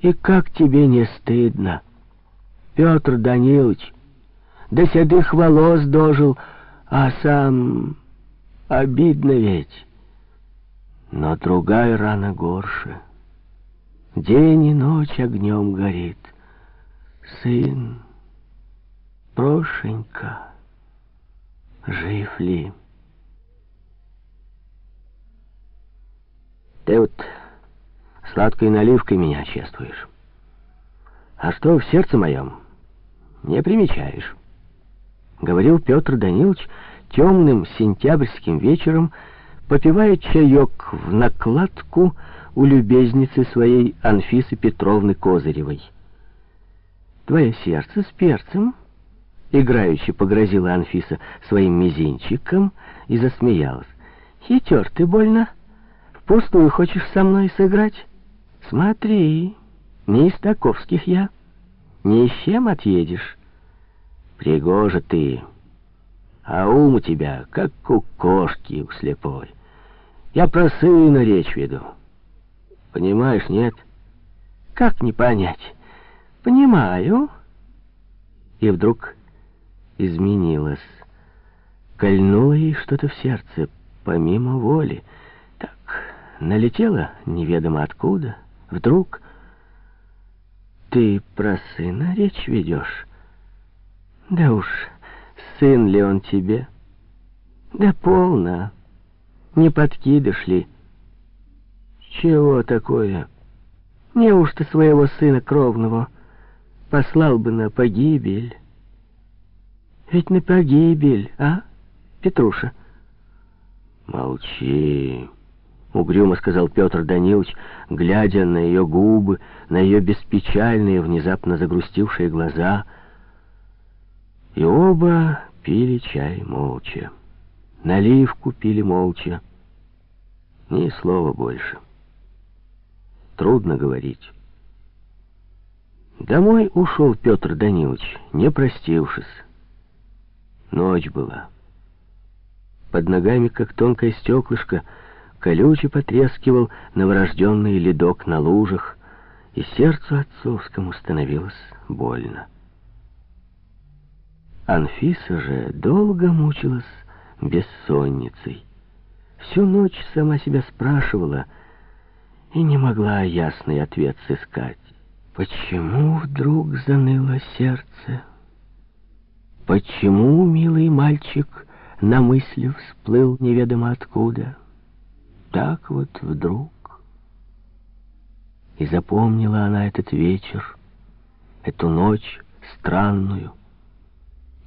И как тебе не стыдно? Петр Данилович до седых волос дожил, а сам обидно ведь. Но другая рана горше. День и ночь огнем горит. Сын, Прошенька, жив ли? Ты вот сладкой наливкой меня чествуешь. А что в сердце моем, не примечаешь. Говорил Петр Данилович темным сентябрьским вечером, попивая чаек в накладку у любезницы своей Анфисы Петровны Козыревой. «Твое сердце с перцем?» Играючи погрозила Анфиса своим мизинчиком и засмеялась. «Хитер ты больно. Впустую хочешь со мной сыграть? Смотри, не из таковских я. Ни с чем отъедешь. Пригожа ты, а ум у тебя, как у кошки у слепой. Я про сына речь веду. Понимаешь, нет? Как не понять? Понимаю. И вдруг изменилась. Кольнуло ей что-то в сердце, помимо воли. Так, налетела неведомо откуда. Вдруг... Ты про сына речь ведешь? Да уж, сын ли он тебе? Да полно. Не подкидыш ли? Чего такое? Неужто своего сына кровного послал бы на погибель? Ведь на погибель, а, Петруша? Молчи, угрюмо сказал Петр Данилович, глядя на ее губы, на ее беспечальные, внезапно загрустившие глаза. И оба пили чай молча. Наливку пили молча. Ни слова больше. Трудно говорить. Домой ушел Петр Данилович, не простившись. Ночь была. Под ногами, как тонкое стеклышко, колюче потрескивал новорожденный ледок на лужах, и сердцу отцовскому становилось больно. Анфиса же долго мучилась бессонницей. Всю ночь сама себя спрашивала и не могла ясный ответ сыскать. Почему вдруг заныло сердце? Почему, милый мальчик, на мысли всплыл неведомо откуда? Так вот вдруг. И запомнила она этот вечер, эту ночь странную.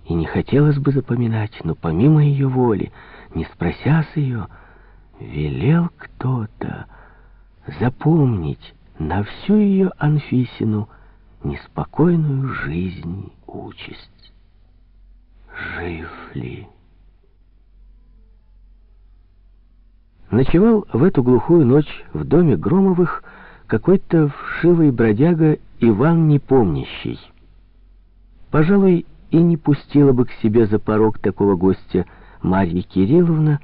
И не хотелось бы запоминать, но помимо ее воли, не спрося ее, велел кто-то запомнить на всю ее Анфисину неспокойную жизнь участь жив ли. Ночевал в эту глухую ночь в доме Громовых какой-то вшивый бродяга Иван Непомнящий. Пожалуй, и не пустила бы к себе за порог такого гостя Марья Кирилловна,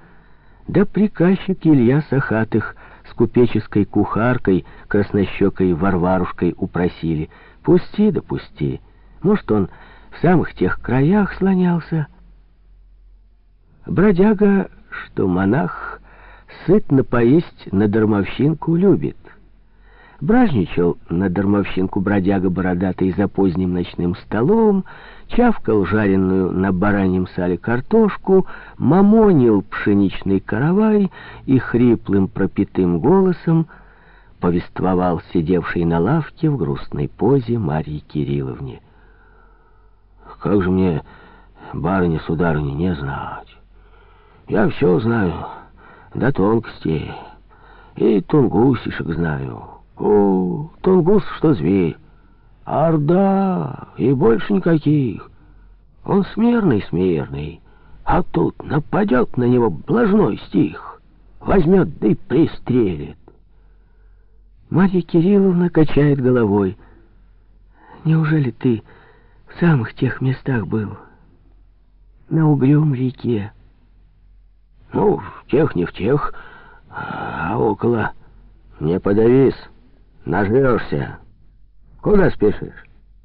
да приказчик Илья Сахатых с купеческой кухаркой, краснощекой Варварушкой упросили. «Пусти да пусти. Может, он в самых тех краях слонялся. Бродяга, что монах, сытно поесть на дармовщинку любит. Бражничал на дармовщинку бродяга бородатый за поздним ночным столом, чавкал жареную на бараньем сале картошку, мамонил пшеничный каравай и хриплым пропитым голосом повествовал сидевший на лавке в грустной позе Марьи Кирилловне. Как же мне, барыня-сударыня, не знать? Я все знаю, до тонкостей. И тунгусишек знаю. О, тунгус, что зверь. Орда, и больше никаких. Он смирный-смирный, а тут нападет на него блажной стих, возьмет да и пристрелит. Марья Кирилловна качает головой. Неужели ты в самых тех местах был. На угрюм реке. Ну, в тех не в тех, а около. Не подавись, нажрешься. Куда спешишь?